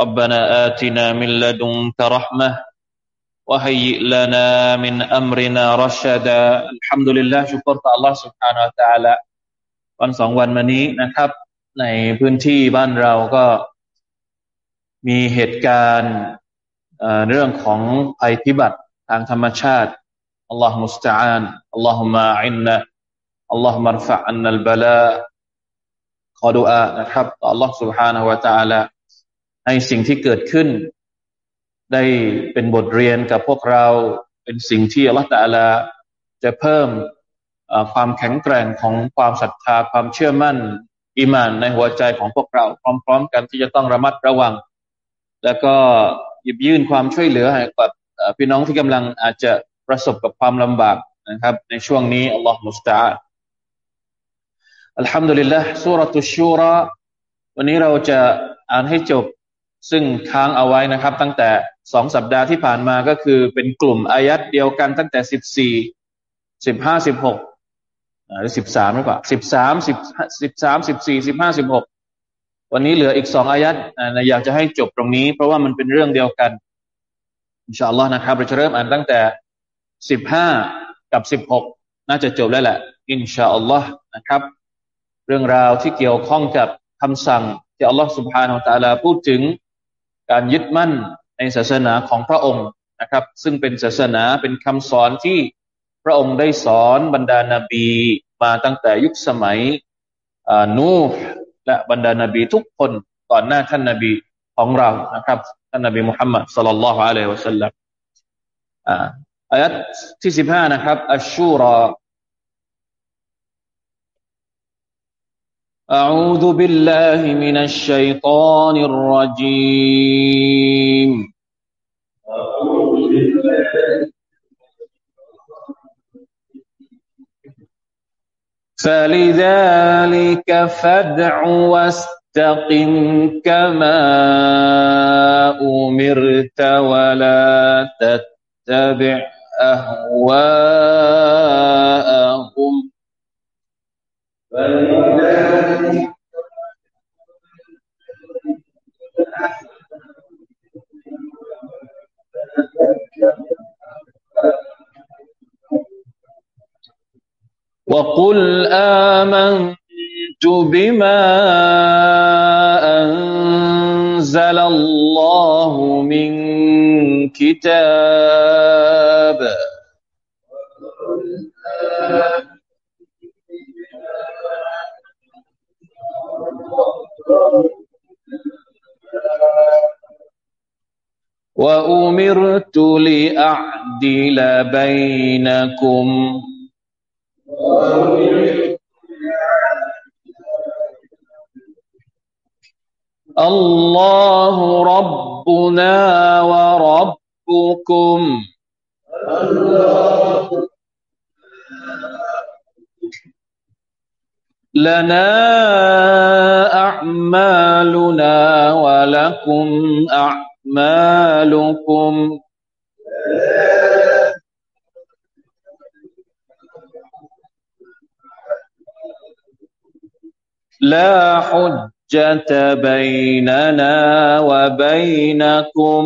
ربنا آتنا من لدنك رحمة وهيئ لنا من أمرنا رشدا الحمد لله ชุกรต่อ Allah سبحانه และ تعالى วันสองวันมานี้นะครับ ในพื้นที่บ้านเราก็มีเหตุการณ์เรื่องของภัยพิบัติทางธรรมชาติอัลลอฮฺมุสตาอันอัลลอฮฺมาอินนะอัลลอฮฺมารฟะอันนัลบลาขอดุอานะครับต่อ Allah سبحانه และ تعالى ให้สิ่งที่เกิดขึ้น ได้เป็นบทเรียนกับพวกเราเป็นสิ่งที่อัลลอฮฺตาลาจะเพิ่มความแข็งแกร่งของความศรัทธาความเชื่อมั่นอิมานในหัวใจของพวกเรา พร้อม ๆ กันที่จะต้องระมัดระวัง แล้วก็หยิบยื่นความช่วยเหลือให้กับพี่น้องที่กำลังอาจจะประสบกับความลำบากนะครับ ในช่วงนี้อัลลอฮฺมุสตาอัลฮัมดุลิลละสุรตุชูราวันนี้เราจะอ่านให้จบ ซึ่งค้างเอาไว้นะครับ ตั้งแต่สองสัปดาห์ที่ผ่านมาก็คือเป็นกลุ่มอายัดเดียวกันตั้งแต่สิบสี่สิบห้าสิบหกหรือสิบสามหรือเปล่าสิบสามสิบสิบสามสิบสี่สิบห้าสิบหกวันนี้เหลืออีกสองอายัดอยากจะให้จบตรงนี้ เพราะว่ามันเป็นเรื่องเดียวกันอินชาอัลลอฮ์นะครับเราจะเริ่มอ่านตั้งแต่สิบห้ากับสิบหกน่าจะจบแล้วแหละอินชาอัลลอฮ์นะครับ เรื่องราวที่เกี่ยวข้องกับคำสั่งที่อัลลอฮ์สุบฮานาอัลลอฮ์พูดถึง การยึดมั่นในศาสนาของพระองค์นะครับ ซึ่งเป็นศาสนาเป็นคำสอนที่พระองค์ได้สอนบรรดานาบีมาตั้งแต่ยุคสมัยนูและบรรดานาบีทุกคนก่อนหน้าท่านนาบีของเรานะครับท่านนาบีมุฮัมมัดสัลลัลลอฮุอะลัยฮิวะสัลลัมอายัดที่สิบห้านะครับอัชชูร أعوذ بالله من الشيطان الرجيم. فلذلك فادع واستقم كما أمرت ولا تتبع أهواءهم. وقل آمنت بما أنزل الله من كتاب. وأمرت لأعدل بينكم. الله ربنا وربكم. لنا أعمالنا ولكم أعمالكم. لا حجة بيننا وبينكم.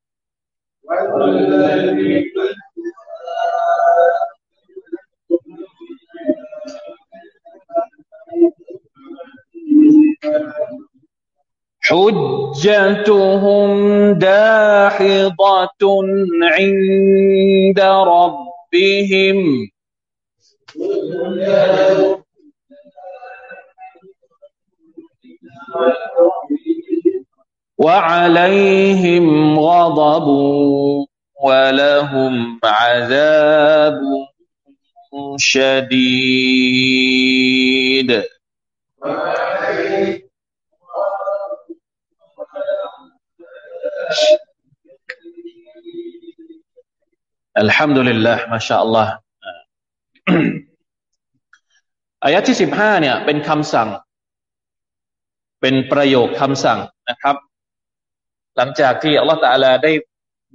حجتهم داحضة عند ربهم. وعليهم غضب ولهم عذاب شديد الحمد لله ما شاء الله อายะที่สิบห้าเนี่ย เป็นคำสั่ง เป็นประโยคคำสั่งนะครับ หลังจากที่อัลลอฮฺตาลาได้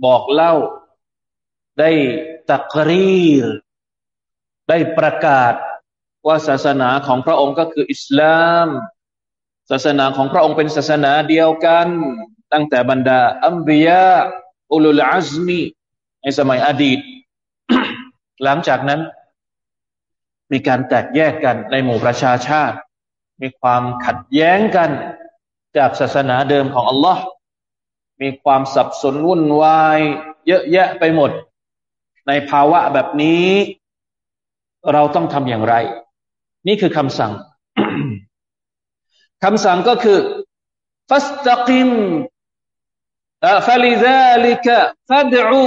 บอกเล่า ได้ตักรีร ได้ประกาศว่าศาสนาของพระองค์ก็คืออิสลาม ศาสนาของพระองค์เป็นศาสนาเดียวกัน ตั้งแต่บรรดาอัมบียาอุลุลอาซมีในสมัยอดีต หลังจากนั้น มีการแตกแยกกันในหมู่ประชาชาติ มีความขัดแย้งกันจากศาสนาเดิมของอัลลอฮ์ มีความสับสนวุ่นวายเยอะแยะไปหมด ในภาวะแบบนี้ เราต้องทำอย่างไร นี่คือคำสั่งคำสั่งก็คือฟัสตกิมฟลิซาลิกฟัดอู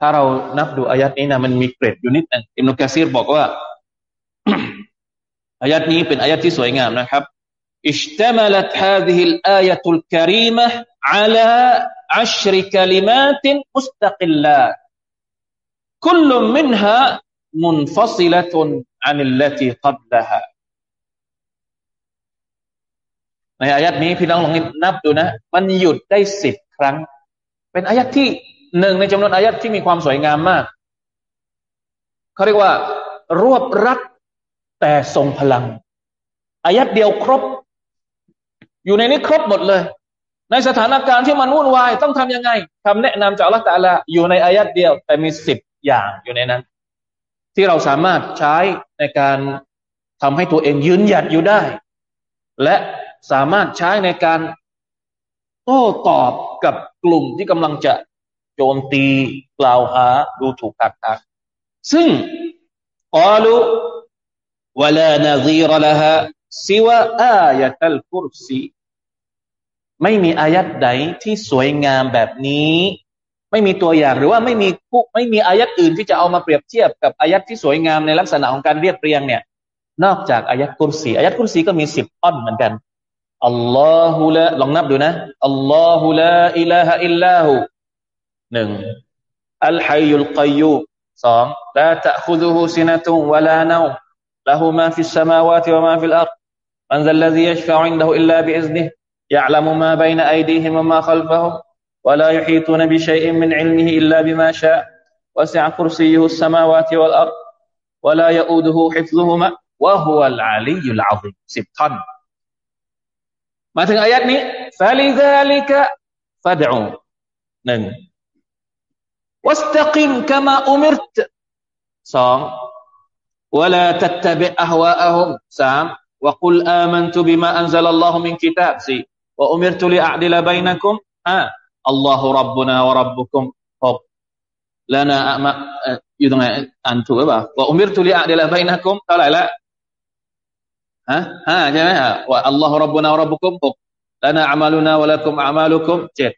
ถ้าเรานับดูอายัดนี้นะมันมีเกร็ดอยู่นิดนึงอิมนุกะซีรบอกว่าอายัดนี้เป็นอายัดที่สวยงามนะครับ اشتملت هذه الآية الكريمة على عشر كلمات مستقلات كل منها منفصلة عن التي قبلها ในอายัดนี้พี่น้องลองนับดูนะ มันหยุดได้สิบครั้ง เป็นอายัดที่หนึ่งในจำนวนอายัดที่มีความสวยงามมาก เขาเรียกว่า รวบรัดแต่ทรงพลัง อายัดเดียวครบ อยู่ในนี้ครบหมดเลย ในสถานการณ์ที่มันวุ่นวายต้องทํำยังไงคำแนะนำจากอัลลอฮฺตะลาอยู่ในอายัดเดียว แต่มีสิบอย่างอยู่ในนั้น ที่เราสามารถใช้ในการทำให้ตัวเองยืนหยัดอยู่ได้ และสามารถใช้ในการโต้ตอบกับกลุ่มที่กำลังจะโจมตีกล่าวหาดูถูกตักตักซึ่งกล่าววลานา สิวะอายะตัลกุรซีไม่มีอายัดใดที่สวยงามแบบนี้ ไม่มีตัวอย่างหรือว่าไม่มีผู้ไม่มีอายัดอื่นที่จะเอามาเปรียบเทียบกับอายัดที่สวยงามในลักษณะของการเรียบเรียงเนี่ย นอกจากอายัดกุรซีอายัดกุรซีก็มีสิบท่อนเหมือนกันอัลลอฮุละลองนับดูนะالله لا إله إلا هو หนึ่ง الحي القيوم สอง لا تأخذه سنة ولا نوم له ما في السماوات وما في الأر มันซัลลซียัชฟะอินดะฮุอิลลาบิอิซนิฮ يعلم ما بين أيديهم وما خلفهم ولا يحيطون بشيء من علمه إلا بما شاء وسع كرسيه السماوات والأرض ولا يؤوده حفظهما وهو العلي العظيم สิบท่อนมาถึงอายัดนี้ฟาลิซาลิกะฟาดูหนึ่ง واستقم كما أمرت صام ولا تتبع أهواءهم سام وقل آمنت بما أنزل الله من كتاب سي وأمرت لأعدل بينكم ها الله ربنا وربكم طب لنا أما يدعى أنتم وأمرت لأعدل بينكم قال لا ها ها جماعة والله ربنا وربكم طب لنا أعمالنا ولكم أعمالكم جد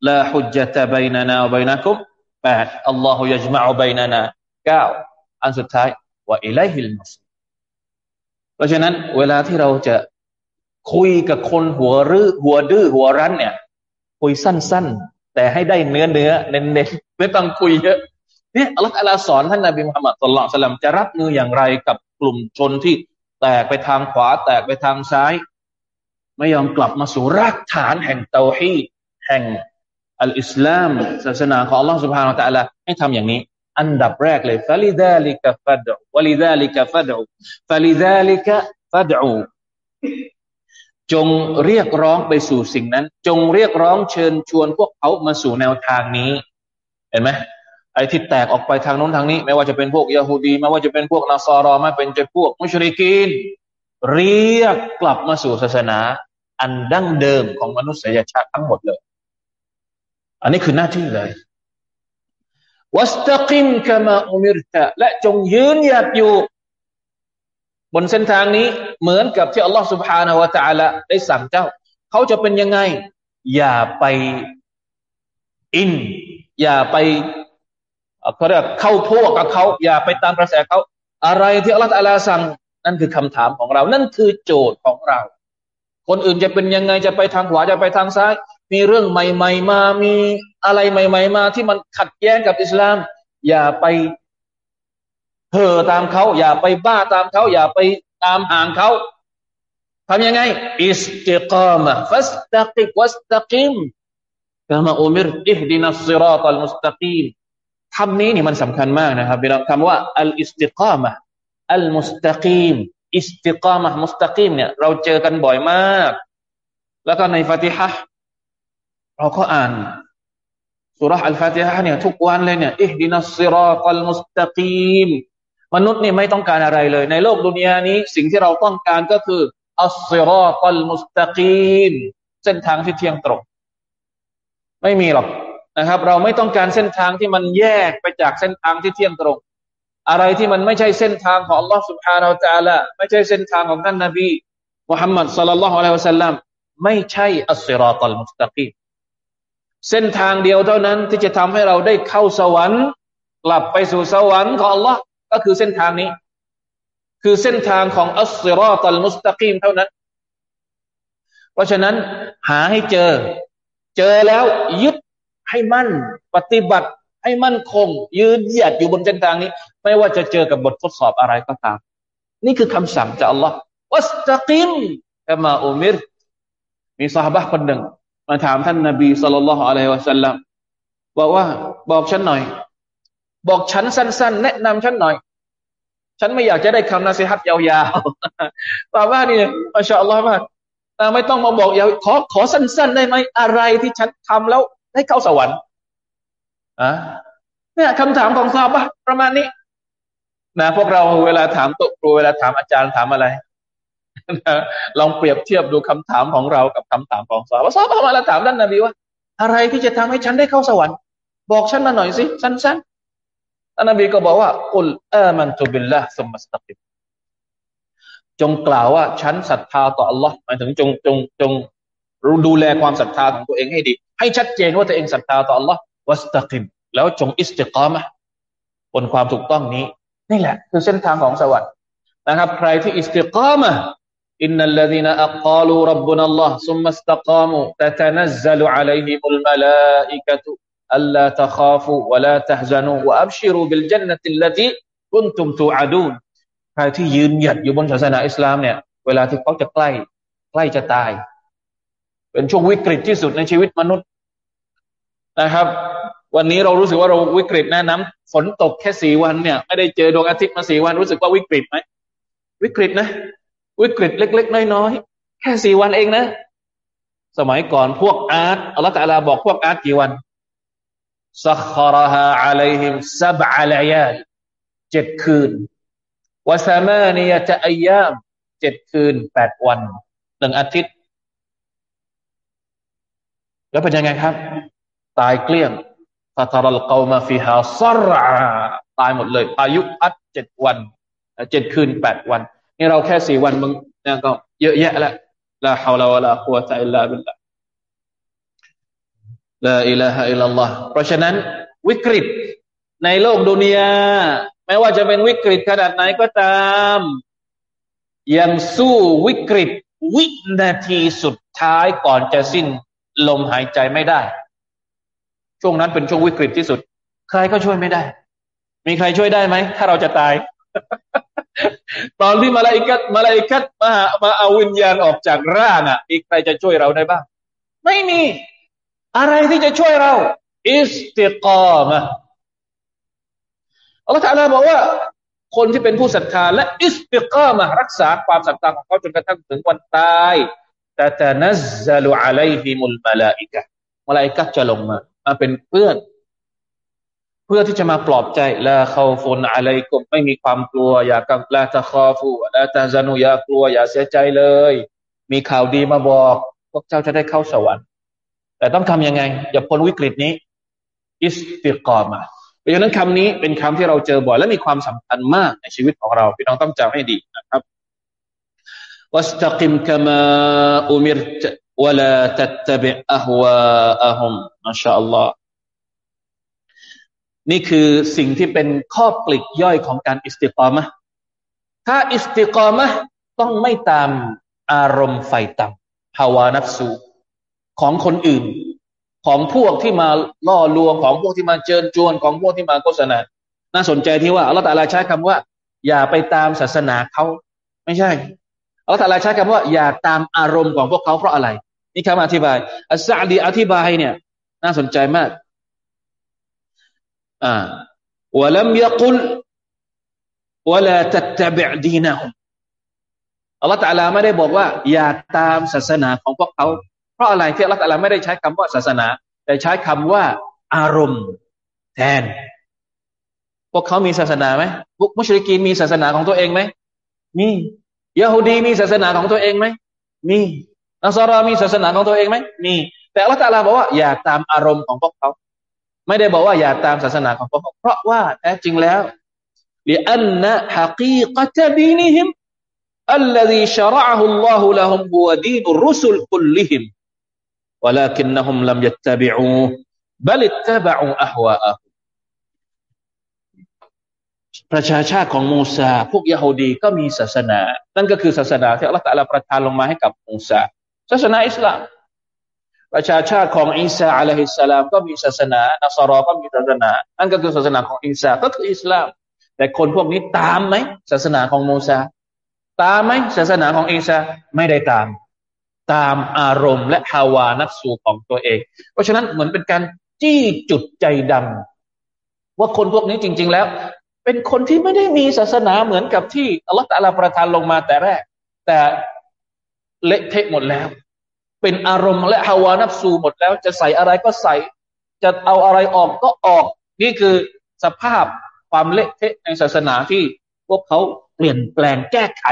لا حجة بيننا وبينكم แปดอัลลอฮฺยัจมาอุบัยนานาเก้าอันสุดท้ายว่าอิไลฮิลมัส เพราะฉะนั้นเวลาที่เราจะคุยกับคนหัวรื้อหัวดื้อหัวรั้นเนี่ย คุยสั้น ๆ แต่ให้ได้เนื้อเนื้อเน้นๆไม่ต้องคุยเยอะเนี่ยอัลลอฮฺสอนท่านนบีมุฮัมมัดสุลลัลสลัมจะรับมืออย่างไรกับกลุ่มชนที่แตกไปทางขวา แตกไปทางซ้าย ไม่ยอมกลับมาสู่รากฐานแห่งเตาฮีแห่งอัลอิสลามศาสนาของอัลลอฮฺสุบฮานาอัลตะลาให้ทำอย่างนี้ อันดับแรกเลยฟาลิดาลิกะฟัดวลิดาลิกะฟัดฟาลิดาลิกะฟัดจงเรียกร้องไปสู่สิ่งนั้น จงเรียกร้องเชิญชวนพวกเขามาสู่แนวทางนี้ เห็นไหมไอ้ที่แตกออกไปทางโน้นทางนี้ ไม่ว่าจะเป็นพวกยาฮูดีไม่ว่าจะเป็นพวกนาซารอไม่เป็นจะพวกมุชริกีนเรียกกลับมาสู่ศาสนา อันดั้งเดิมของมนุษยชาติทั้งหมดเลย อันนี้คือหน้าที่เลย วัสตะกิมกามาอุมิรตะและจงยืนหยัดอยู่ บนเส้นทางนี้เหมือนกับที่อัลลอฮฺสุบฮานาละ تعالى ได้สั่งเจ้า เขาจะเป็นยังไง อย่าไปอิน อย่าไปเขาเรียกเข้าพวกกับเขา อย่าไปตามกระแสเขาอะไรที่อัลลอฮฺอาลาสั่ง นั่นคือคำถามของเรา นั่นคือโจทย์ของเรา คนอื่นจะเป็นยังไงจะไปทางขวาจะไปทางซ้าย มีเรื่องใหม่ ๆ มา มีอะไรใหม่ ๆ มา ที่มันขัดแย้งกับอิสลาม อย่าไปเห่อตามเขา อย่าไปบ้าตามเขา อย่าไปตามห่างเขาทำยังไง อิสติกามะฟัสตักิกวัสตักิมกามาอุมิรอิฮดินัสซิราตัลมุสตักีมคำนี้นี่มันสำคัญมากนะครับพี่น้องคำว่า الاستقامة المستقيم استقامة مستقيم เนี่ยเราเจอกันบ่อยมาก แล้วก็ในฟาติฮะ เราก็อ่านสุรษอัลฟาติฮะเนี่ยทุกวันเลยเนี่ยอิฮดินัสซิรอตัลมุสตะกีมมนุษย์นี่ไม่ต้องการอะไรเลย ในโลกดุนยานี้ สิ่งที่เราต้องการก็คืออัสซิรอตัลมุสตะกีมเส้นทางที่เที่ยงตรง ไม่มีหรอกนะครับ เราไม่ต้องการเส้นทางที่มันแยกไปจากเส้นทางที่เที่ยงตรง อะไรที่มันไม่ใช่เส้นทางของ Allah سبحانه และ تعالى ไม่ใช่เส้นทางของท่านนบีมุฮัมมัดสัลลัลลอฮุอะลัยฮิวะสัลลัมไม่ใช่อัสซิรอตัลมุสตะกีม เส้นทางเดียวเท่านั้นที่จะทำให้เราได้เข้าสวรรค์ กลับไปสู่สวรรค์ของ Allah ก็คือเส้นทางนี้ คือเส้นทางของอัสซิรอตัลมุสตะกีมเท่านั้น เพราะฉะนั้นหาให้เจอ เจอแล้วยึดให้มั่น ปฏิบัติให้มั่นคง ยืนหยัดอยู่บนเส้นทางนี้ ไม่ว่าจะเจอกับบททดสอบอะไรก็ตาม นี่คือคำสั่งจาก Allah วัสตะกิมกมาอุมิรมีสหบะคนหนึ่ง มาถามท่านนบีสุลต่านละฮ์อะลัยวะสัลลัมบอกว่าบอกฉันหน่อย บอกฉันสั้น ๆ แนะนำฉันหน่อย ฉันไม่อยากจะได้คำนาสิฮัตยาวๆตอบว่านี่อัชาอัลลอฮ์มากไม่ต้องมาบอกยาวขอขอสั้น ๆ ได้ไหมอะไรที่ฉันทำแล้วให้เข้าสวรรค์อะเนี่ยคำถามของซาบะประมาณนี้นะพวกเราเวลาถามโต๊ะครูเวลาถามอาจารย์ถามอะไร ลองเปรียบเทียบดูคำถามของเรากับคำถามของซาบะซาบะมาแล้วถามท่านนบีว่า อะไรที่จะทำให้ฉันได้เข้าสวรรค์ บอกฉันมาหน่อยสิสั้นๆท่านนบีก็บอกว่าอุลอามันตุบิลละสมัสตักิบจงกล่าวว่าฉันศรัทธาต่อ Allah หมายถึงจงจงจงดูแลความศรัทธาของตัวเองให้ดี ให้ชัดเจนว่าตัวเองศรัทธาต่อ Allah วัสตักิบแล้วจงอิสติกามะบนความถูกต้องนี้ นี่แหละ คือเส้นทางของสวรรค์นะครับ ใครที่อิสติกามะ إن الذين قالوا ربنا الله ثم استقاموا تتنزل عليهم الملائكة ألا تخافوا ولا تحزنوا وأبشروا بالجنة التي كنتم توعدون ใครที่ยืนหยัดอยู่บนศาสนาอิสลามเนี่ย เวลาที่เขาจะใกล้ใกล้จะตาย เป็นช่วงวิกฤตที่สุดในชีวิตมนุษย์นะครับ วันนี้เรารู้สึกว่าเราวิกฤตนะน้ำฝนตกแค่สี่วันเนี่ยไม่ได้เจอดวงอาทิตย์มาสี่วันรู้สึกว่าวิกฤตไหมวิกฤตนะ วิกฤตเล็ก ๆ น้อยๆ แค่สี่วันเองนะ สมัยก่อนพวกอาร์ตอัลลอฮฺตะลาบอกพวกอาร์ตกี่วันสัคราฮาอะลัยฮิมซับอะลายาเจ็ดคืนวะซามานียะตะอายามเจ็ดคืนแปดวันหนึ่งอาทิตย์ แล้วเป็นยังไงครับ ตายเกลี้ยงฟาตารัลกอมาฟิฮาซรตายหมดเลยพายุพัดเจ็ดวันเจ็ดคืนแปดวัน นี่เราแค่สี่วันมึงเนี่ยก็เยอะแยะแล้วลาฮาวลาวะลาฮุวะตะอิลลาบิลลาลาอิลาฮะอิลลัลลอฮ์เพราะฉะนั้นวิกฤตในโลกดุนยาไม่ว่าจะเป็นวิกฤตขนาดไหนก็ตาม ยังสู้วิกฤตวินาทีสุดท้ายก่อนจะสิ้นลมหายใจไม่ได้ ช่วงนั้นเป็นช่วงวิกฤตที่สุด ใครก็ช่วยไม่ได้ มีใครช่วยได้ไหม ถ้าเราจะตาย ตอนที่มาลาอิกะฮฺมาลาอิกะฮฺมามาเอาวิญญาณออกจากร่างอะอีกใครจะช่วยเราได้บ้าง ไม่มี อะไรที่จะช่วยเรา استقامة อัลลอฮฺ تعالى บอกว่าคนที่เป็นผู้ศรัทธาและ استقامة รักษาความศรัทธาของเขาจนกระทั่งถึงวันตายتتنزل عليهم الملائكةมาลาอิกะจะลงมา มาเป็นเพื่อน เพื่อที่จะมาปลอบใจละเขาฝนอะไรกุไม่มีความกลัว อย่ากังละตะคอฟูละตะจานุอย่ากลัว อย่าเสียใจเลย มีข่าวดีมาบอก พวกเจ้าจะได้เข้าสวรรค์ แต่ต้องทํำยังไง อย่าพ้นวิกฤตนี้ อิสติกอมาเพราะฉะนั้นคำนี้เป็นคำที่เราเจอบ่อยและมีความสำคัญมากในชีวิตของเราพี่น้องต้องจำให้ดีนะครับวัสตกิมกามาอุมิรตวลาตัตตบิอฮวาอฮุมมาชาอัลลอฮ์ นี่คือสิ่งที่เป็นข้อปลีกย่อยของการอิสติกรามะถ้าอิสติกรามะต้องไม่ตามอารมณ์ไฟต่ำภาวานัฟสูของคนอื่น ของพวกที่มาล่อลวงของพวกที่มาเจิญจวนของพวกที่มาโฆษณา น่าสนใจที่ว่าอัลลอฮฺตาลาใช้คำว่า อย่าไปตามศาสนาเขาไม่ใช่อัลลอฮฺตาลาใช้คำว่า อย่าตามอารมณ์ของพวกเขาเพราะอะไร นี่คำอธิบายอัสซาดีอธิบายเนี่ย น่าสนใจมาก อ่าวะลัมยะกุลวะลาตัตตบิอดีนะฮุมอัลลอฮฺตาลาไม่ได้บอกว่า อย่าตามศาสนาของพวกเขา เพราะอะไรที่อัลลอฮฺตาลาไม่ได้ใช้คำว่าศาสนา แต่ใช้คำว่า อารมณ์ แทน พวกเขามีศาสนาไหมพวกมุชริกีนมีศาสนาของตัวเองไหมมียาฮูดีมีศาสนาของตัวเองไหมมีนัสรามีศาสนาของตัวเองไหมมีแต่อัลลอฮฺตาลาบอกว่าอย่าตามอารมณ์ของพวกเขา ไม่ได้บอกว่าอย่าตามศาสนาของพวกเขา เพราะว่าแท้จริงแล้วลิอันนะฮักีกะตดีนิฮิม الذي شرعه الله لهم هو دين الرسل كلهم ولكنهم لم يتبعوه بل اتبعوا أهواءهم ประชาชาติของมูซาพวกยะฮูดีก็มีศาสนา นั่นก็คือศาสนาที่อัลลอฮฺตะลาประทานลงมาให้กับมูซาศาสนาอิสลาม ประชาชาติของอิสาอะลัยฮิสสลามก็มีศาสนานัสรอก็มีศาสนานั่นก็คือศาสนาของอิสาก็คืออิสลาม แต่คนพวกนี้ตามไหมศาสนาของมูซาตามไหมศาสนาของอิสาไม่ได้ตาม ตามอารมณ์และฮาวานัฟสูของตัวเอง เพราะฉะนั้นเหมือนเป็นการจี้จุดใจดำว่าคนพวกนี้จริง ๆ แล้ว เป็นคนที่ไม่ได้มีศาสนาเหมือนกับที่อัลลอฮฺตะลาประทานลงมาแต่แรก แต่เละเทะหมดแล้ว เป็นอารมณ์และฮาวานับสูหมดแล้ว จะใส่อะไรก็ใส่ จะเอาอะไรออกก็ออก นี่คือสภาพความเละเทะในศาสนาที่พวกเขาเปลี่ยนแปลงแก้ไข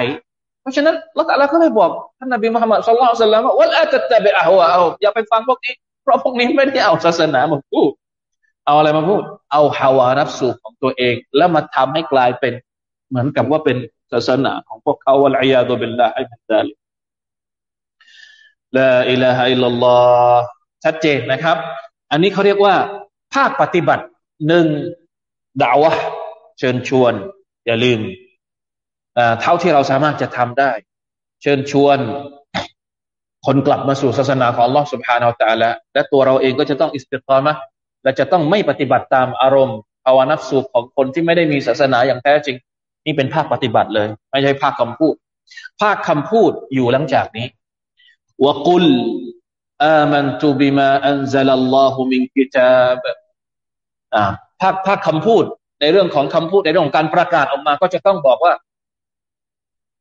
เพราะฉะนั้นอัลลอฮฺก็เลยบอกท่านนบีมุฮัมมัด صلى الله عليه وسلم ว่า ولا تتبع أهواءهم อย่าไปฟังพวกนี้ เพราะพวกนี้ไม่ได้เอาศาสนามาพูดเอาอะไรมาพูด เอา هوى نفس ของตัวเอง แล้วมาทำให้กลายเป็นเหมือนกับว่าเป็นศาสนาของพวกเขาวะลัยยาตุบิลลาฮิมิดาลิ ลาอิลาฮะอิลลัลลอฮ์ชัดเจนนะครับ อันนี้เขาเรียกว่า ภาคปฏิบัติหนึ่งด่าวะเชิญชวน อย่าลืมเท่าที่เราสามารถจะทำได้ เชิญชวน คนกลับมาสู่ศาสนาของ Allah سبحانه และ تعالى และตัวเราเองก็จะต้องอิสติกามะและจะต้องไม่ปฏิบัติตามอารมณ์ภาวนัฟสูของคนที่ไม่ได้มีศาสนาอย่างแท้จริง นี่เป็นภาคปฏิบัติเลย ไม่ใช่ภาคคำพูด ภาคคำพูดอยู่หลังจากนี้ وقل آمنت بما أنزل الله من كتاب อ่าภาคภาคคำพูดในเรื่องของคำพูดในเรื่องของการประกาศออกมา ก็จะต้องบอกว่า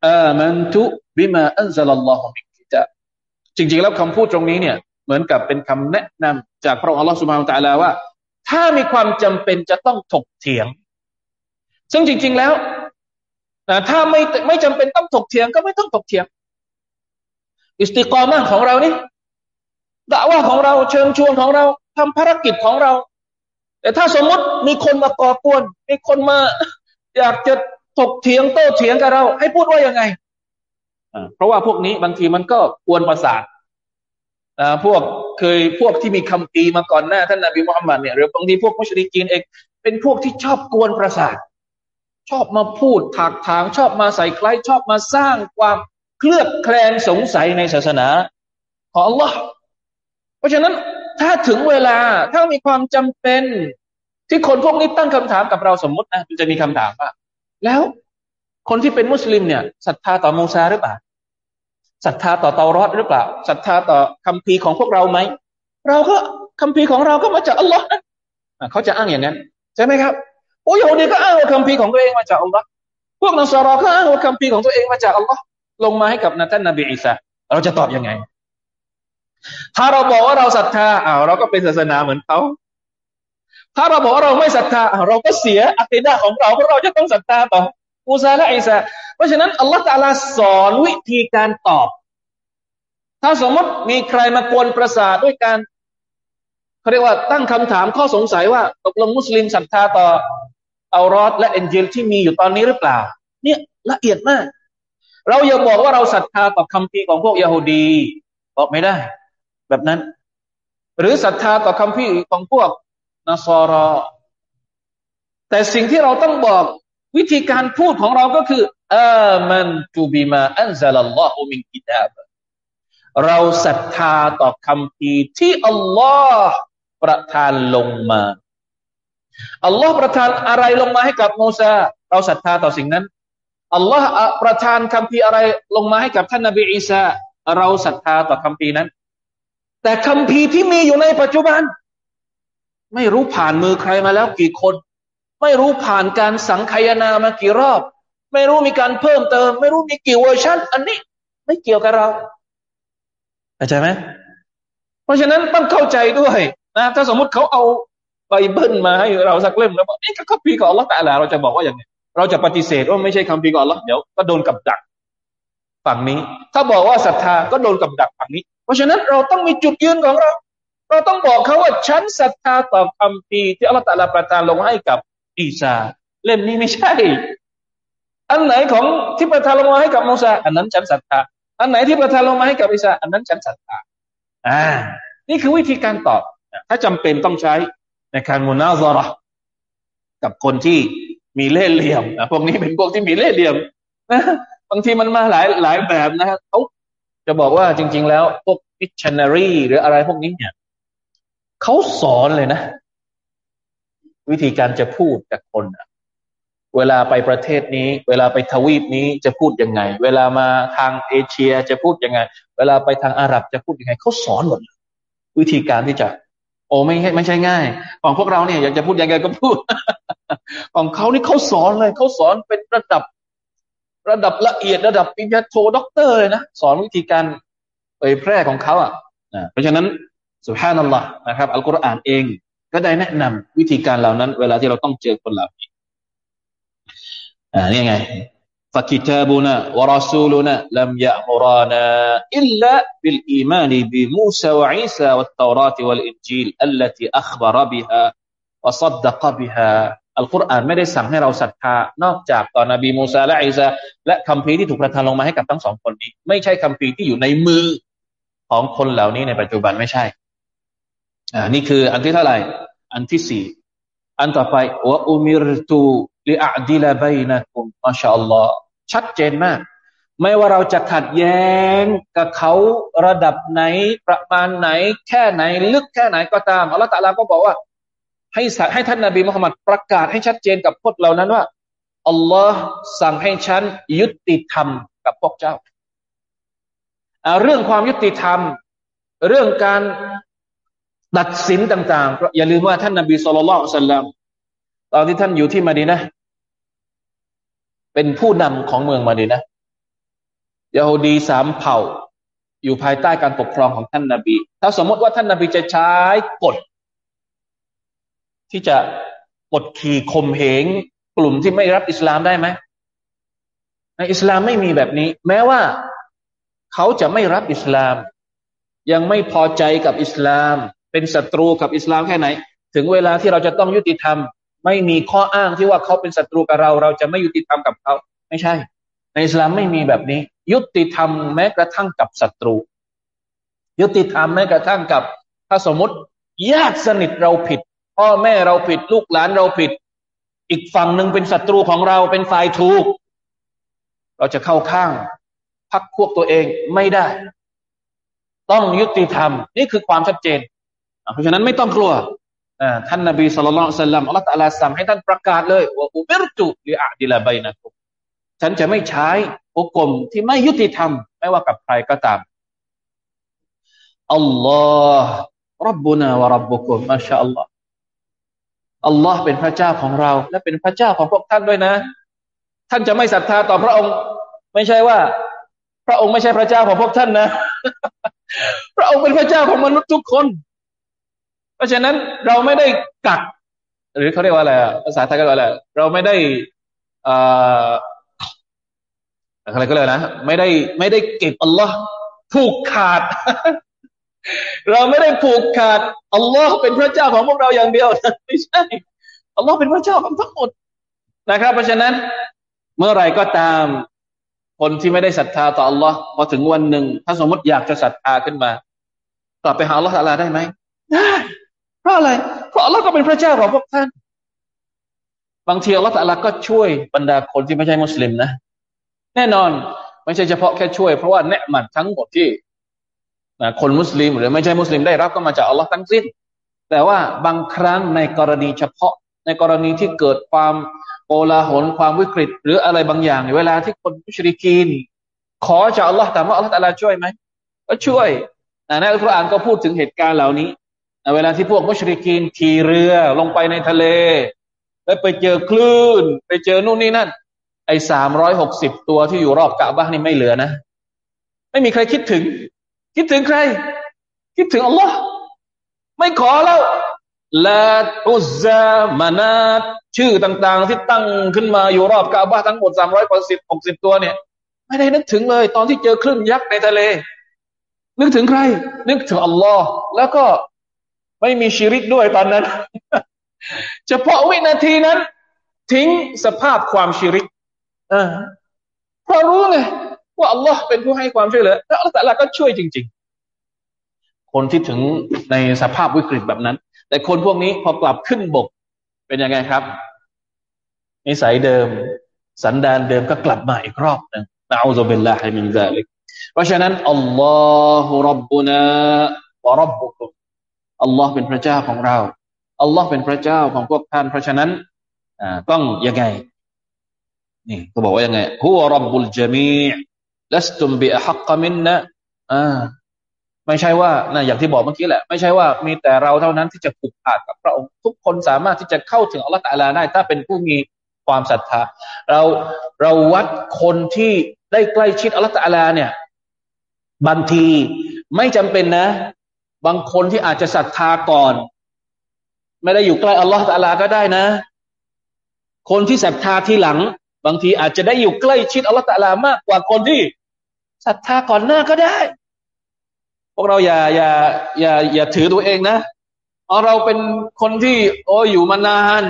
آمنت بما أنزل الله من كتاب จริง ๆ แล้วคำพูดตรงนี้เนี่ย เหมือนกับเป็นคำแนะนำจากพระองค์อัลลอฮฺ سبحانه وتعالى ว่า ถ้ามีความจำเป็นจะต้องถกเถียง ซึ่งจริง ๆ แล้วถ้าไม่ไม่จำเป็นต้องถกเถียงก็ไม่ต้องถกเถียง อิสติกรมของเรานี่ด่าว่าของเราเชิญชวนของเราทำภารกิจของเรา แต่ถ้าสมมติมีคนมาก่อกวน มีคนมา อยากจะถกเถียงโต้เถียงกับเรา ให้พูดว่ายังไงเพราะว่าพวกนี้บางทีมันก็กวนประสาทพวกเคยพวกที่มีคำตีมาก่อนหน้าท่านนบีมุฮัมมัดเนี่ยหรือบางทีพวกมุชลิกีนเองเป็นพวกที่ชอบกวนประสาท ชอบมาพูดถากถางชอบมาใส่ใครชอบมาสร้างความ เคลือบแคลงสงสัยในศาสนาของ Allah เพราะฉะนั้นถ้าถึงเวลาถ้ามีความจำเป็นที่คนพวกนี้ตั้งคำถามกับเราสมมตินะมันจะมีคำถามว่า แล้วคนที่เป็นมุสลิมเนี่ยศรัทธาต่อมูซาหรือเปล่าศรัทธาต่อเตารอดหรือเปล่าศรัทธาต่อคำพีของพวกเราไหมเราก็คำพีของเราก็มาจากอัลลอฮ์นะเขาจะอ้างอย่างนั้น ใช่ไหมครับโอ้ยฮูดีก็อ้างว่าคัมภีร์ของตัวเองมาจากอัลลอฮ์พวกนัสรอก็อ้างว่าคัมภีร์ของตัวเองมาจากอัลลอฮ์ ลงมาให้กับนท่านนบีอีสาเราจะตอบยังไง ถ้าเราบอกว่าเราศรัทธาอ้าวเราก็เป็นศาสนาเหมือนเขาถ้าเราบอกว่าเราไม่ศรัทธาเราก็เสียอัติดาของเราเพราะเราจะต้องศรัทธาต่อมูซาและอิสาเพราะฉะนั้นอัลลอฮฺตาลาสอนวิธีการตอบ ถ้าสมมติมีใครมากวนประสาทด้วยการเขาเรียกว่าตั้งคำถามข้อสงสัยว่าตกลงมุสลิมศรัทธาต่อเอัลรอดและเอ็นเจลที่มีอยู่ตอนนี้หรือเปล่า เนี่ยละเอียดมาก เราอย่าบอกว่าเราศรัทธาต่อคำพีของพวกยาฮูดีบอกไม่ได้ แบบนั้น หรือศรัทธาต่อคำพีของพวกนัสรอ แต่สิ่งที่เราต้องบอกวิธีการพูดของเราก็คืออามันตูบิมาอันซาลลอฮุมินกิตาบเราศรัทธาต่อคำพีที่อัลลอฮ์ประทานลงมาอัลลอฮ์ประทานอะไรลงมาให้กับโมซาเราศรัทธาต่อสิ่งนั้น อัลลอฮ์ประทานคำพีอะไรลงมาให้กับท่านนบีอีสาเราศรัทธาต่อคำพีนั้น แต่คำพีที่มีอยู่ในปัจจุบัน ไม่รู้ผ่านมือใครมาแล้วกี่คน ไม่รู้ผ่านการสังคายนามากี่รอบ ไม่รู้มีการเพิ่มเติม ไม่รู้มีกี่เวอร์ชันอันนี้ ไม่เกี่ยวกับเราเข้าใจไหมเพราะฉะนั้นต้องเข้าใจด้วยนะถ้าสมมุติเขาเอาไบเบิลมาให้เราสักเล่มแล้วบอกนี่ก็คัมภีร์ของอัลลอฮ์แต่ละเราจะบอกว่าอย่างไง เราจะปฏิเสธว่าไม่ใช่คัมภีร์ของอัลลอเดี๋ยวก็โดนกับดักฝั่งนี้ ถ้าบอกว่าศรัทธาก็โดนกับดักฝั่งนี้ เพราะฉะนั้นเราต้องมีจุดยืนของเรา เราต้องบอกเขาว่าฉันศรัทธาต่อคำพีที่อัลลอฮฺตะลาประทานลงให้กับอีสาเล่มนี้ไม่ใช่ อันไหนของที่ประทานลงมาให้กับมูซาอันนั้นฉันศรัทธาอันไหนที่ประทานลงมาให้กับอีสาอันนั้นฉันศรัทธาอ่า นี่คือวิธีการตอบ ถ้าจำเป็นต้องใช้ในการมุนาซาระกับคนที่ มีเล่ห์เหลี่ยมพวกนี้เป็นพวกที่มีเล่ห์เหลี่ยมนะบางทีมันมาหลายหลายแบบนะเขาจะบอกว่าจริง ๆ แล้วพวกมิชชันนารีหรืออะไรพวกนี้เนี่ยเขาสอนเลยนะ วิธีการจะพูดกับคนเวลาไปประเทศนี้ เวลาไปทวีปนี้จะพูดยังไง เวลามาทางเอเชียจะพูดยังไง เวลาไปทางอาหรับจะพูดยังไงเขาสอนหมดวิธีการที่จะ โอ้ไม่ไม่ใช่ง่าย ของพวกเราเนี่ยอยากจะพูดยังไงก็พูด ของเขานี่เขาสอนเลยเขาสอนเป็นระดับ ระดับละเอียดระดับปริญญาโทด็อกเตอร์เลยนะสอนวิธีการเผยแพร่ของเขาอะเพราะฉะนั้นสุภานัลลอฮ์นะครับอัลกุรอานเองก็ได้แนะนำวิธีการเหล่านั้น เวลาที่เราต้องเจอคนเหล่านี้อ่านี่ไง فكتابنا ورسولنا لم يأمرنا إلا بالإيمان بموسى وعيسى والتوراة والإنجيل التي أخبر بها وصدق بها อัลกุรอานไม่ได้สั่งให้เราศรัทธานอกจากต่อนบีมูซาและอิสาและคำพีที่ถูกประทานลงมาให้กับทั้งสองคนนี้ ไม่ใช่คำพีที่อยู่ในมือของคนเหล่านี้ในปัจจุบันไม่ใช่อ่านี่คืออันที่เท่าไหร่ อันที่สี่อันต่อไปว่าอุมิรตูลิอัดิลาบัยนะคุมมาชาอัลลอฮ์ ชัดเจนมาก ไม่ว่าเราจะขัดแย้งกับเขาระดับไหนประมาณไหน แค่ไหนลึกแค่ไหนก็ตามอัลลอฮฺตะลาก็บอกว่า ให้ให้ท่านนาบีมุฮัมมัดประกาศให้ชัดเจนกับพวกเรานั้นว่าอัลลอฮ์สั่งให้ฉันยุติธรรมกับพวกเจ้า เรื่องความยุติธรรม เรื่องการตัดสินต่างๆ อย่าลืมว่าท่านนบีสุลต่านตอนที่ท่านอยู่ที่มาดีนะ เป็นผู้นำของเมืองมาดีนะยาฮูดีสามเผ่า อยู่ภายใต้การปกครองของท่านนาบี ถ้าสมมติว่าท่านนาบีจะใช้กฎที่จะกดขี่ข่มเหงกลุ่มที่ไม่รับอิสลามได้ไหมในอิสลามไม่มีแบบนี้ แม้ว่าเขาจะไม่รับอิสลาม ยังไม่พอใจกับอิสลาม เป็นศัตรูกับอิสลามแค่ไหน ถึงเวลาที่เราจะต้องยุติธรรม ไม่มีข้ออ้างที่ว่าเขาเป็นศัตรูกับเรา เราจะไม่ยุติธรรมกับเขา ไม่ใช่ ในอิสลามไม่มีแบบนี้ ยุติธรรมแม้กระทั่งกับศัตรู ยุติธรรมแม้กระทั่งกับ ถ้าสมมติญาติสนิทเราผิด พ่อแม่เราผิดลูกหลานเราผิด อีกฝั่งหนึ่งเป็นศัตรูของเราเป็นฝ่ายถูก เราจะเข้าข้างพักพวกตัวเองไม่ได้ ต้องยุติธรรม นี่คือความชัดเจน เพราะฉะนั้นไม่ต้องกลัว ท่านนบีสุลต่านสัลลัมอัลลอฮฺตะลาสั่งให้ท่านประกาศเลยว่าอุบิรตุลิอาดิลาบัยนะคุฉันจะไม่ใช้อุกมที่ไม่ยุติธรรม ไม่ว่ากับใครก็ตามอัลลอฮ์รับบุนาวะรับบุคุมมาชาอัลลอฮ์อัลลอฮ์เป็นพระเจ้าของเรา และเป็นพระเจ้าของพวกท่านด้วยนะ ท่านจะไม่ศรัทธาต่อพระองค์ ไม่ใช่ว่า พระองค์ไม่ใช่พระเจ้าของพวกท่านนะ พระองค์เป็นพระเจ้าของมนุษย์ทุกคน เพราะฉะนั้นเราไม่ได้กัก หรือเขาเรียกว่าอะไรภาษาไทยก็ว่าอะไรเราไม่ได้อ่าอะไรก็เลยนะไม่ได้ไม่ได้เก็บอัลลอฮ์ผูกขาด เราไม่ได้ผูกขาดอัลลอฮ์เป็นพระเจ้าของพวกเราอย่างเดียวไม่ใช่อัลลอฮ์เป็นพระเจ้าของทั้งหมดนะครับ เพราะฉะนั้นเมื่อไรก็ตามคนที่ไม่ได้ศรัทธาต่ออัลลอฮ์พอถึงวันหนึ่ง ถ้าสมมติอยากจะศรัทธาขึ้นมา กลับไปหาอัลลอฮ์อะไรได้ไหมได้ เพราะอะไร เพราะอัลลอฮ์ก็เป็นพระเจ้าของพวกท่าน บางทีอัลลอฮ์ตะลาก็ช่วยบรรดาคนที่ไม่ใช่มุสลิมนะ แน่นอนไม่ใช่เฉพาะแค่ช่วย เพราะว่าเนืหมัดทั้งหมดที่คนมุสลิมหรือไม่ใช่มุสลิมได้รับก็มาจากอัลลอฮ์ทั้งสิ้น แต่ว่าบางครั้งในกรณีเฉพาะ ในกรณีที่เกิดความโกลาหลความวิกฤต หรืออะไรบางอย่าง เวลาที่คนมุชริกีน ขอจากอัลลอฮ์แต่ว่าอัลลอฮ์ตะลาช่วยไหมก็ช่วยในอัลกุรอานก็พูดถึงเหตุการณ์เหล่านี้ เวลาที่พวกมุชริกีนขี่เรือลงไปในทะเล แล้วไปเจอคลื่น ไปเจอนู่นนี่นั่น ไอ้สามร้อยหกสิบตัวที่อยู่รอบกะบ้านนี่ไม่เหลือนะ ไม่มีใครคิดถึง คิดถึงใคร คิดถึงอัลลอฮ์ไม่ขอแล้วลาอุซามานาชื่อต่าง ๆ ที่ตั้งขึ้นมาอยู่รอบกาบ้าทั้งหมดสามร้อยกว่าสิบหกสิบตัวเนี่ย ไม่ได้นึกถึงเลย ตอนที่เจอคลื่นยักษ์ในทะเล นึกถึงใคร นึกถึงอัลลอฮ์แล้วก็ ไม่มีชีริกด้วยตอนนั้น เฉพาะวินาทีนั้น ทิ้งสภาพความชีริกเพราะรู้ไงว่าอัลลอฮ์เป็นผู้ให้ความช่วยเหลือแล้วอัลลอฮ์แต่ละก็ช่วยจริง ๆ คนที่ถึงในสภาพวิกฤตแบบนั้น แต่คนพวกนี้พอกลับขึ้นบก เป็นยังไงครับนิสัยเดิม สันดานเดิมก็กลับมาอีกรอบหนึ่งنعوذ بالله من ذلك เพราะฉะนั้น الله ربنا وربكم อัลลอฮ์เป็นพระเจ้าของเราอัลลอฮ์เป็นพระเจ้าของพวกท่าน เพราะฉะนั้นต้องยังไงนี่เขาบอกว่ายังไงهو رب الجميع لستم بأحق مناอ่าไม่ใช่ว่านะอย่างที่บอกเมื่อกี้แหละ ไม่ใช่ว่ามีแต่เราเท่านั้นที่จะผูกขาดกับพระองค์ ทุกคนสามารถที่จะเข้าถึงอัลลอฮฺตะลาได้ ถ้าเป็นผู้มีความศรัทธา เราเราวัดคนที่ได้ใกล้ชิดอัลลอฮฺตะลาเนี่ยบางทีไม่จำเป็นนะ บางคนที่อาจจะศรัทธาก่อน ไม่ได้อยู่ใกล้อัลลอฮฺตะลาก็ได้นะ คนที่ศรัทธาทีหลัง บางทีอาจจะได้อยู่ใกล้ชิดอัลลอฮฺตะลามากกว่าคนที่ศรัทธาก่อนหน้าก็ได้ พวกเราอย่าอย่าอย่าอย่าถือตัวเองนะเอาเราเป็นคนที่ โอ้อยู่มานาน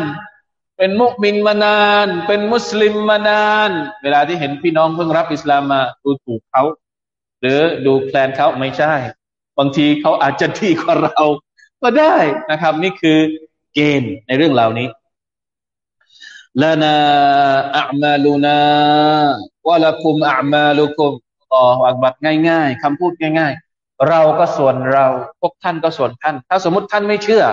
เป็นมุสลิมมานาน เป็นมุสลิมมานาน เวลาที่เห็นพี่น้องเพิ่งรับอิสลามมาดูถูกเขา หรือดูแคลนเขาไม่ใช่ บางทีเขาอาจจะดีกว่าเรา ก็ได้นะครับ นี่คือเกณฑ์ในเรื่องเหล่านี้ลานาอัมาลูนาวะละคุมอัมาลูคุมต่ออังบัตง่าย ๆคำพูดง่าย ๆ เราก็ส่วนเรา พวกท่านก็ส่วนท่าน ถ้าสมมติท่านไม่เชื่อ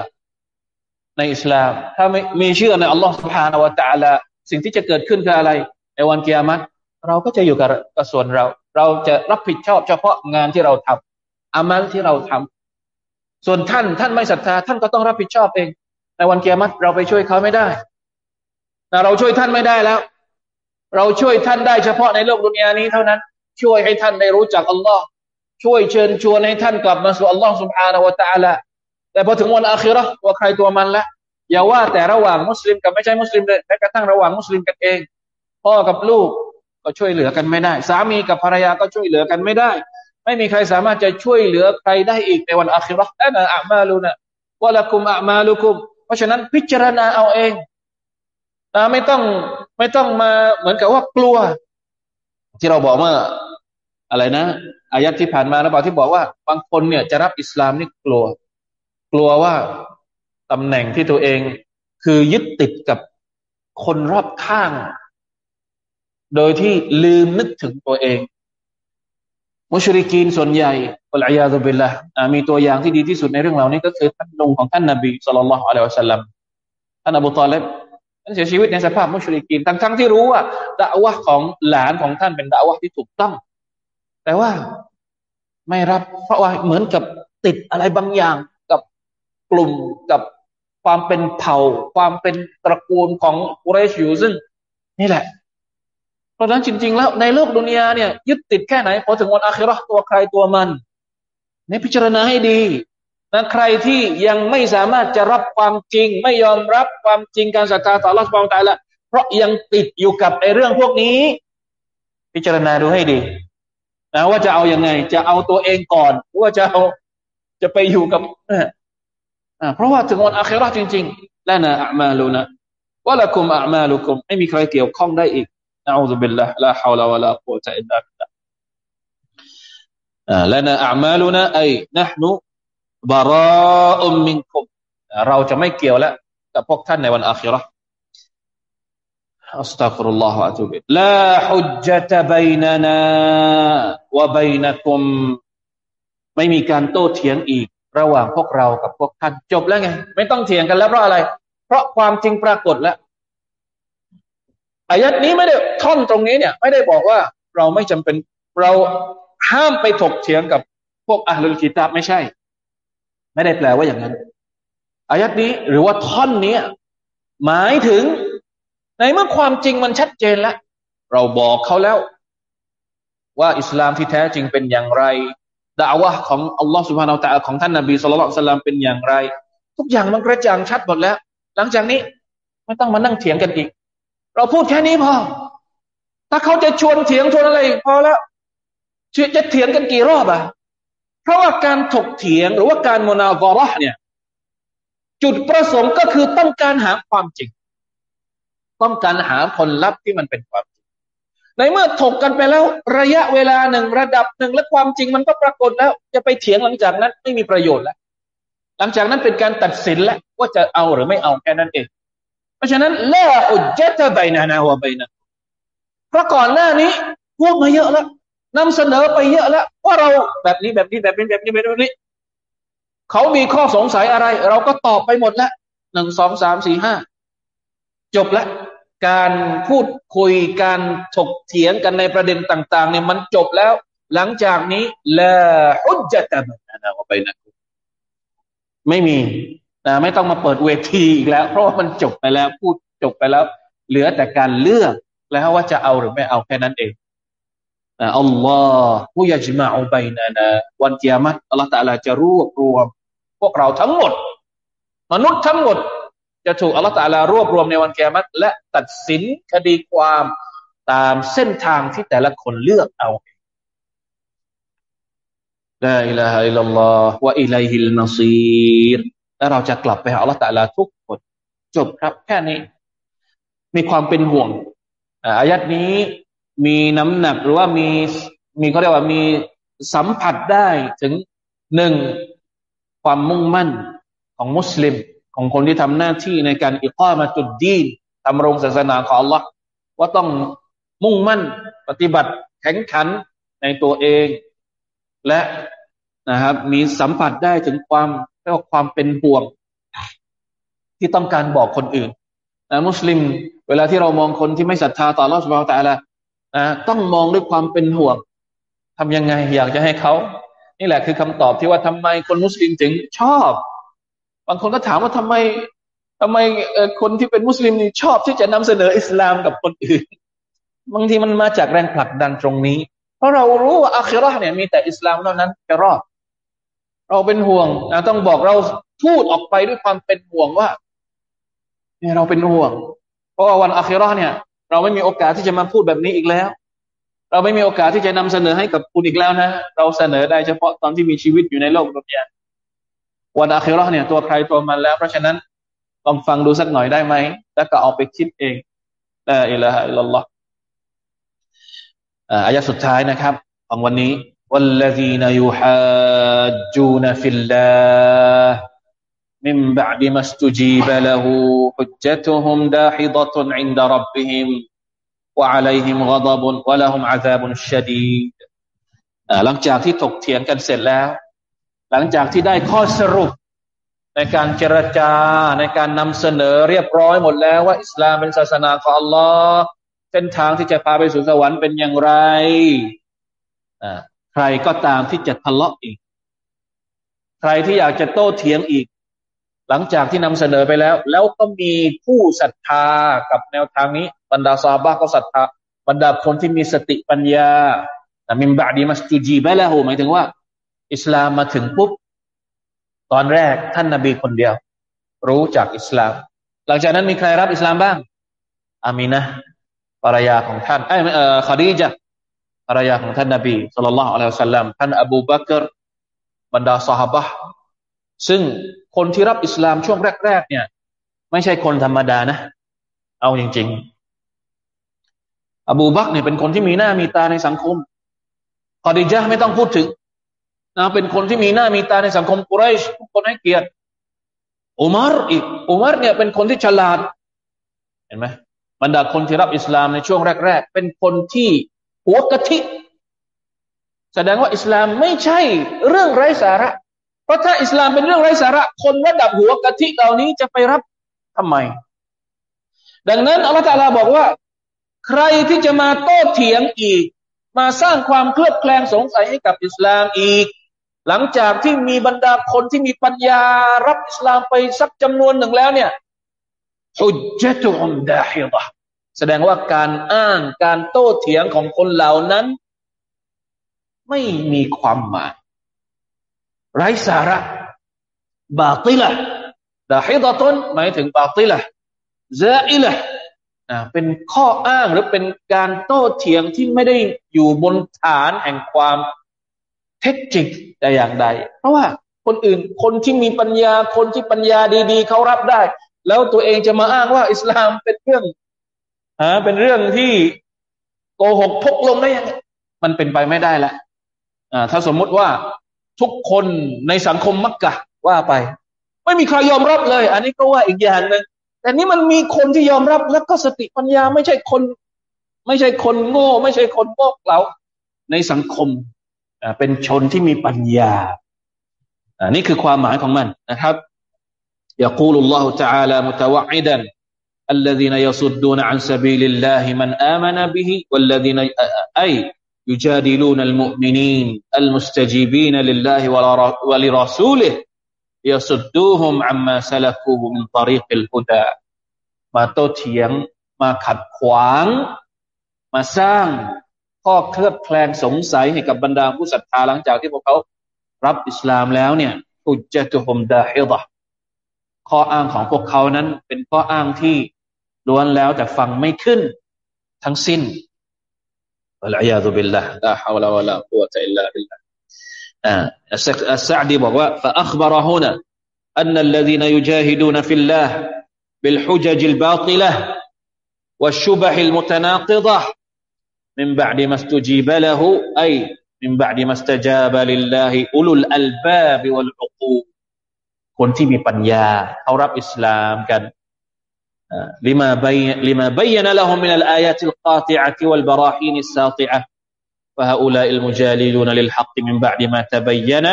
ในอิสลาม ถ้าไม่มีเชื่อในอัลลอฮฺสุบฮานาวะตะละสิ่งที่จะเกิดขึ้นคืออะไร ในวันเกียรติเราก็จะอยู่กับส่วนเรา เราจะรับผิดชอบเฉพาะงานที่เราทำ อามัลที่เราทำ ส่วนท่านท่านไม่ศรัทธา ท่านก็ต้องรับผิดชอบเองในวันเกียรติเราไปช่วยเขาไม่ได้แต่เราช่วยท่านไม่ได้แล้ว เราช่วยท่านได้เฉพาะในโลกดุนยานี้เท่านั้น ช่วยให้ท่านได้รู้จักอัลลอฮ์ช่วยเชิญชวนให้ท่านกลับมาสู่อัลลอฮ์สุบฮานาวะตะอัละแต่พอถึงวันอาคิรอว่าใครตัวมันละอย่าว่าแต่ระหว่างมุสลิมกับไม่ใช่มุสลิมเลยแม้กระทั่งระหว่างมุสลิมกันเอง พ่อกับลูกก็ช่วยเหลือกันไม่ได้ สามีกับภรรยาก็ช่วยเหลือกันไม่ได้ ไม่มีใครสามารถจะช่วยเหลือใครได้อีกในวันอาคิรอนั่นอะมาลูนะวะละคุมอะมาลุคุม เพราะฉะนั้นพิจารณาเอาเองนะไม่ต้องไม่ต้องมาเหมือนกับว่ากลัว ที่เราบอกเมื่ออะไรนะอายัดที่ผ่านมาแล้วบอกที่บอกว่าบางคนเนี่ยจะรับอิสลามนี่กลัว กลัวว่าตำแหน่งที่ตัวเอง คือยึดติดกับคนรอบข้าง โดยที่ลืมนึกถึงตัวเอง มุชริกีนส่วนใหญ่อัลอยาตุบิลละมีตัวอย่างที่ดีที่สุดในเรื่องเหล่านี้ก็คือท่านลงของท่านนบีสุลต่านละฮ์อะลัยฮิวะสัลลัมท่านอบูตอเลบท่านเสียชีวิตในสภาพมุชริกีนทั้งทั้งที่รู้ว่าดาวะของหลานของท่านเป็นดาวะที่ถูกต้อง แต่ว่าไม่รับเพราะว่าเหมือนกับติดอะไรบางอย่างกับกลุ่มกับความเป็นเผ่า ความเป็นตระกูลของกุเรชอยู่ซึ่ง นี่แหละ ราะฉะนั้นจริง ๆ แล้วในโลกดุนยาเนี่ยยึดติดแค่ไหนพอถึงวันอาคิรอตัวใครตัวมันในพิจารณาให้ดีนะใครที่ยังไม่สามารถจะรับความจริง ไม่ยอมรับความจริงการศรัทธาต่อรัชบองตายละเพราะยังติดอยู่กับไอ้เรื่องพวกนี้ พิจารณาดูให้ดีนะว่าจะเอาอยัางไง จะเอาตัวเองก่อนหรือว่าจะเอาจะไปอยู่กับเพราะว่าถึงวันอาคราจริง ๆ แล้วนะอัมาลูนะولكم أعمالكم ไม่มีใครเกี่ยวข้องได้อีก نعوذ بالله لا حول ولا قوة إلا بالله لنا أعمالنا أي نحن براء منكم เราจะไม่เกี่ยวแล้วกับพวกท่านในวันอาคราอัสตัฆฟิรุลลอฮฺอะตุบิลาฮุจจตบัยนนาวะบัยนคุมไม่มีการโต้เถียงอีก ระหว่างพวกเรากับพวกท่านจบแล้วไง ไม่ต้องเถียงกันแล้วเพราะอะไร เพราะความจริงปรากฏแล้ว อายัดนี้ไม่ได้ท่อนตรงนี้เนี่ย ไม่ได้บอกว่าเราไม่จำเป็น เราห้ามไปถกเถียงกับพวกอัลลอฮิตาไม่ใช่ ไม่ได้แปลว่าอย่างนั้นอายัดนี้หรือว่าท่อนนี้หมายถึงในเมื่อความจริงมันชัดเจนแล้ว เราบอกเขาแล้ว ว่าอิสลามที่แท้จริงเป็นอย่างไรด่าวะของอัลลอฮฺสุบฮานาอัลตะของท่านนบีสุลต่านสลามเป็นอย่างไร ทุกอย่างมันกระจ่างชัดหมดแล้ว หลังจากนี้ไม่ต้องมานั่งเถียงกันอีก เราพูดแค่นี้พอ ถ้าเขาจะชวนเถียงชวนอะไรพอแล้วจะเถียงกันกี่รอบอะเพราะว่าการถกเถียงหรือว่าการโมนาบอร์เนี่ย จุดประสงค์ก็คือต้องการหาความจริง ต้องการหาผลลัพธ์ที่มันเป็นความจริง ในเมื่อถกกันไปแล้ว ระยะเวลาหนึ่งระดับหนึ่งและความจริงมันก็ปรากฏแล้ว จะไปเถียงหลังจากนั้นไม่มีประโยชน์แล้ว หลังจากนั้นเป็นการตัดสินแล้วว่าจะเอาหรือไม่เอาแค่นั้นเอง เพราะฉะนั้นละอุจจะตะใบนานาวะใบนะเพราะก่อนหน้านี้พูดมาเยอะแล้วนำเสนอไปเยอะแล้วว่าเราแบบนี้แบบนี้แบบนี้แบบนี้แบบนี้ เขามีข้อสงสัยอะไร เราก็ตอบไปหมดแล้วหนึ่งสองสามสี่ห้าจบแล้วการพูดคุยการถกเถียงกันในประเด็นต่าง ๆ เนี่ยมันจบแล้ว หลังจากนี้ละฮุจจะตะบันนะไปนะไม่มี นะไม่ต้องมาเปิดเวทีอีกแล้ว เพราะว่ามันจบไปแล้วพูดจบไปแล้ว เหลือแต่การเลือกแล้วว่าจะเอาหรือไม่เอาแค่นั้นเองอัลลอฮ์ผู้ยจมาอุบัยนานะวันเกียรติอัลลอฮฺตะลาจะรวบรวม พวกเราทั้งหมด มนุษย์ทั้งหมด จะถูกอัลลอฮฺตาลารวบรวมในวันแกมัตและตัดสินคดีความตามเส้นทางที่แต่ละคนเลือกเอาลาอิลาฮะอิลลัลลอฮ์วะอิลัยฮิลมาซีร และเราจะกลับไปหาอัลลอฮฺตาลาทุกคนจบครับ แค่นี้ มีความเป็นห่วงอายัดนี้มีน้ำหนักหรือว่ามีมีเขาเรียกว่ามีสัมผัสได้ถึงหนึ่งความมุ่งมั่นของมุสลิม ของคนที่ทำหน้าที่ในการอิก้ามาจุดดีทำรงศาสนาของ Allah ว่าต้องมุ่งมั่นปฏิบัติแข็งขันในตัวเอง และนะครับมีสัมผัสได้ถึงความ เรียกว่าความเป็นห่วง ที่ต้องการบอกคนอื่นนะมุสลิม เวลาที่เรามองคนที่ไม่ศรัทธาต่อ Allah สุบฮานตะละนะต้องมองด้วยความเป็นห่วงทำยังไงอยากจะให้เขานี่แหละคือคำตอบที่ว่าทำไมคนมุสลิมถึงชอบ บางคนก็ถามว่าทำไมทำไมคนที่เป็นมุสลิมนี่ชอบที่จะนำเสนออิสลามกับคนอื่น บางทีมันมาจากแรงผลักดันตรงนี้ เพราะเรารู้ว่าอาคิรอเนี่ยมีแต่อิสลามเท่านั้นจะรอด เราเป็นห่วงนะต้องบอกเราพูดออกไปด้วยความเป็นห่วงว่าเนี่ยเราเป็นห่วง เพราะว่าวันอาคิรอเนี่ย เราไม่มีโอกาสที่จะมาพูดแบบนี้อีกแล้ว เราไม่มีโอกาสที่จะนำเสนอให้กับคุณอีกแล้วนะ เราเสนอได้เฉพาะตอนที่มีชีวิตอยู่ในโลกนี้วันอาคิรอเนี่ยตัวใครตัวมันแล้ว เพราะฉะนั้นลองฟังดูสักหน่อยได้ไหม แล้วก็เอาไปคิดเองละอิละฮะอิลลัลลอฮ์อายะสุดท้ายนะครับ ของวันนี้ والذين يحاجون في الله من بعد ما استجيب له حجتهم داحضة عند ربهم وعليهم غضب ولهم عذاب شديد หลังจากที่ถกเถียงกันเสร็จแล้วหลังจากที่ได้ข้อสรุป ในการเจรจาในการนำเสนอเรียบร้อยหมดแล้วว่าอิสลามเป็นศาสนาของอัลลอฮ์เส้นทางที่จะพาไปสู่สวรรค์เป็นอย่างไร ใครก็ตามที่จะทะเลาะอีก ใครที่อยากจะโต้เถียงอีก หลังจากที่นำเสนอไปแล้ว แล้วก็มีผู้ศรัทธากับแนวทางนี้ บรรดาซาบะก็ศรัทธาบรรดาคนที่มีสติปัญญาแต่มิมบะดีมัสตุจีบะละหูหมายถึงว่า อิสลามมาถึงปุ๊บตอนแรกท่านนาบีคนเดียว รู้จักอิสลาม หลังจากนั้นมีใครรับอิสลามบ้างอามีนะภรรยาของท่านไอ้เอ่อคดีจะ รรยาของท่านนาบีสุลต่านละอัลลอฮฺสัลลัมท่านอบูบักรบรรดาสหบะซึ่งคนที่รับอิสลามช่วงแรก ๆ เนี่ย ไม่ใช่คนธรรมดานะ เอาจริง ๆ อบูบักเนี่ยเป็นคนที่มีหน้ามีตาในสังคมคอดีจาไม่ต้องพูดถึงนะเป็นคนที่มีหน้ามีตาในสังคมกุไรชทุกคนให้เกียรติอุมารอีกอุมารเนี่ยเป็นคนที่ฉลาด เห็นไหมบรรดาคนที่รับอิสลามในช่วงแรก ๆ เป็นคนที่ หัวกะทิ แสดงว่าอิสลามไม่ใช่เรื่องไร้สาระ เพราะถ้าอิสลามเป็นเรื่องไร้สาระ คนระดับหัวกะทิเหล่านี้จะไปรับทำไม ดังนั้นอัลลอฮฺตาลาบอกว่า ใครที่จะมาโต้เถียงอีก มาสร้างความเคลือบแคลงสงสัยให้กับอิสลามอีก หลังจากที่มีบรรดาคนที่มีปัญญารับอิสลามไปสักจำนวนหนึ่งแล้วเนี่ยฮุจจตุฮุมดาฮิดะ แสดงว่าการอ้างการโต้เถียงของคนเหล่านั้น ไม่มีความหมาย ไร้สาระ บาติละดาฮิดะตนหมายถึงบาติละซาอิละเป็นข้ออ้างหรือเป็นการโต้เถียงที่ไม่ได้อยู่บนฐานแห่งความเท็จจริงแต่อย่างใด เพราะว่าคนอื่นคนที่มีปัญญาคนที่ปัญญาดี ๆเขารับได้ แล้วตัวเองจะมาอ้างว่าอิสลามเป็นเรื่อง ฮะเป็นเรื่องที่โกหกพกลงได้ยังมันเป็นไปไม่ได้ละอ่าถ้าสมมุติว่าทุกคนในสังคมมักกะว่าไป ไม่มีใครยอมรับเลย อันนี้ก็ว่าอีกอย่างหนึ่งแต่นี่มันมีคนที่ยอมรับ แล้วก็สติปัญญาไม่ใช่คน ไม่ใช่คนโง่ ไม่ใช่คนโง่เขลาในสังคมอ่าเป็นชนที่มีปัญญาอ่านี่คือความหมายของมันนะครับ يقول الله تعالى متوعدا الذين يصدون عن سبيل الله من آمن به والذين أي يجادلون المؤمنين المستجيبين لله ولرسوله يصدوهم عما سلكوه من طريق الهدى มาโต้เถียงมาขัดขวาง มาสร้างข้อเคลือบแคลงสงสัยให้กับบรรดาผู้ศรัทธาหลังจากที่พวกเขารับอิสลามแล้วเนี่ยอุจตุฮุมดาฮิดะข้ออ้างของพวกเขานั้นเป็นข้ออ้างที่ ล้วนแล้วแต่ฟังไม่ขึ้นทั้งสิ้นอัลอยาตุบิลละลาฮาวลาวะลากุวะตะอิลลาบิลละอ่าอัสซะดีบอกว่า فأخبر هنا أن الذين يجاهدون في الله بالحجج الباطلة والشبح المتناقضة من بعد ما استجيب له أي من بعد ما استجاب لله أولو الألباب والعقول คนที่มีปัญญาเขารับอิสลามกัน لما بين لما بين لهم من الآيات القاطعة والبراهين الساطعة فهؤلاء المجالدون للحق من بعد ما تبين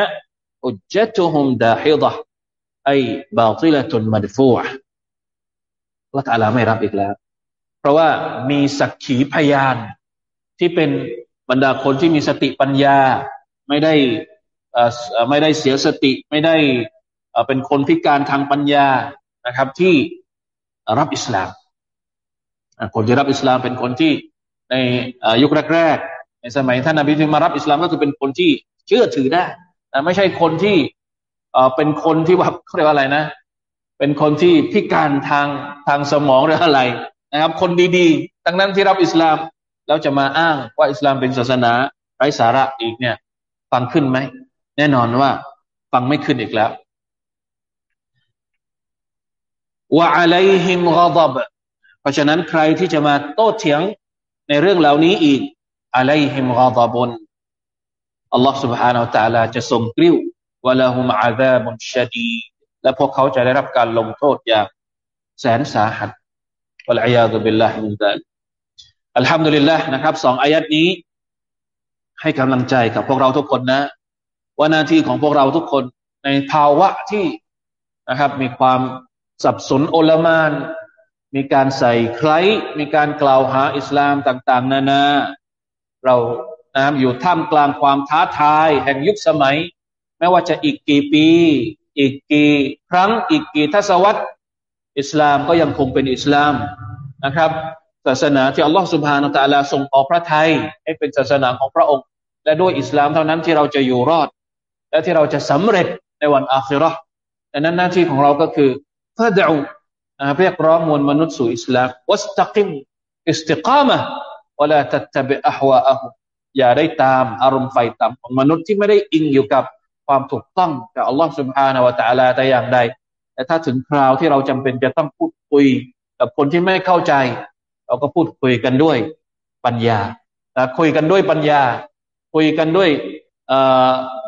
حجتهم داحضة أي باطلة مدفوعة ละตาลาไม่รับอีกแล้ว เพราะว่ามีสักขีพยานที่เป็นบรรดาคนที่มีสติปัญญา ไม่ได้ไม่ได้เสียสติ ไม่ได้เป็นคนพิการทางปัญญานะครับ ที่ รับอิสลามคนที่รับอิสลามเป็นคนที่ในยุคแรกๆในสมัยท่านนบีที่มารับอิสลามก็คือเป็นคนที่เชื่อถือได้ไม่ใช่คนที่เป็นคนที่ว่าเขาเรียกว่าอะไรนะ เป็นคนที่พิการทางทางสมองหรืออะไรนะครับ คนดีๆทั้งนั้นที่รับอิสลามแล้วจะมาอ้างว่าอิสลามเป็นศาสนาไร้สาระอีกเนี่ย ฟังขึ้นไหมแน่นอนว่าฟังไม่ขึ้นอีกแล้ว วะอะลัยฮิมกอดบเพราะฉะนั้นใครที่จะมาโต้เถียงในเรื่องเหล่านี้อีกอะลัยฮิมกอดบุนอัลลอฮ์ سبحانه และ تعالى จะทรงกริ้ววะละฮุมอาซาบุนชดีและพวกเขาจะได้รับการลงโทษอย่างแสนสาหัสวะลัยยาตุบิลลาฮิมินซาลอัลฮัมดุลิลละนะครับสองอายัดนี้ ให้กำลังใจกับพวกเราทุกคนนะว่าหน้าที่ของพวกเราทุกคนในภาวะที่นะครับ มีความ สับสนโอลมาน มีการใส่ใครมีการกล่าวหาอิสลามต่าง ๆ นานา เรานะอยู่ท่ามกลางความท้าทายแห่งยุคสมัย ไม่ว่าจะอีกกี่ปี อีกกี่ครั้ง อีกกี่ทศวรรษ อิสลามก็ยังคงเป็นอิสลามนะครับ ศาสนาที่อัลลอฮฺสุบฮานาตะลาทรงออกพระทัยให้เป็นศาสนาของพระองค์ และด้วยอิสลามเท่านั้นที่เราจะอยู่รอด และที่เราจะสำเร็จในวันอาคิราะห์ดังนั้นหน้าที่ของเราก็คือ ฟาดูเรียกร้องมวลมนุษย์สู่อิสลามวัสตักิมอิสติกามะวลาตัตบิอัฮวาอะฮุอย่าได้ตามอารมณ์ไฟต่ำของมนุษย์ที่ไม่ได้อิงอยู่กับความถูกต้องจากอัลลอฮฺสุบฮานาวะตะอาลาแต่อย่างใด แต่ถ้าถึงคราวที่เราจำเป็นจะต้องพูดคุยกับคนที่ไม่เข้าใจ เราก็พูดคุยกันด้วยปัญญาคุยกันด้วยปัญญา คุยกันด้วย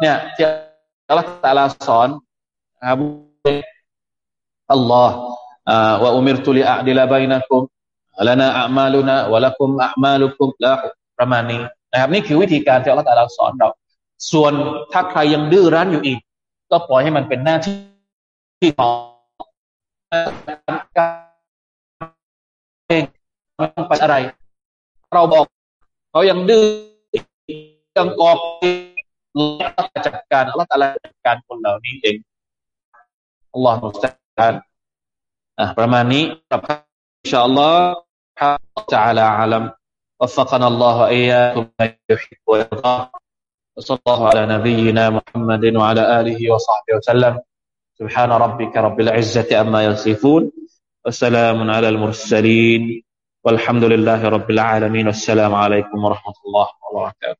เนี่ยที่อัลลอฮฺตะลาสอนครับ อัลลอฮ์ว่าอุมิรตุลิอัดิลาบัยนะคุมละนาอัมาลุนะวะละคุมอัมาลุคุมละประมาณนี้นะครับนี่คือวิธีการที่อัลลอฮฺตะลาสอนเรา ส่วนถ้าใครยังดื้อรั้นอยู่อีก ก็ปล่อยให้มันเป็นหน้าที่ที่ของการเองมันเป็นอะไร เราบอกเขายังดื้อยังออกเราจัดการเราจัดการคนเหล่านี้เองอัลลอฮฺ มุสตานอ่ะประมาณนี้ครับอินชาอัลลอฮฺ تعالى أعلم وفقنا الله وإياكم ما يحب ويرضى وصلى الله على نبينا محمد وعلى آله وصحبه وسلم سبحان ربك رب العزة أما يصفون وسلام على المرسلين والحمد لله رب العالمين والسلام عليكم ورحمة الله وبركاته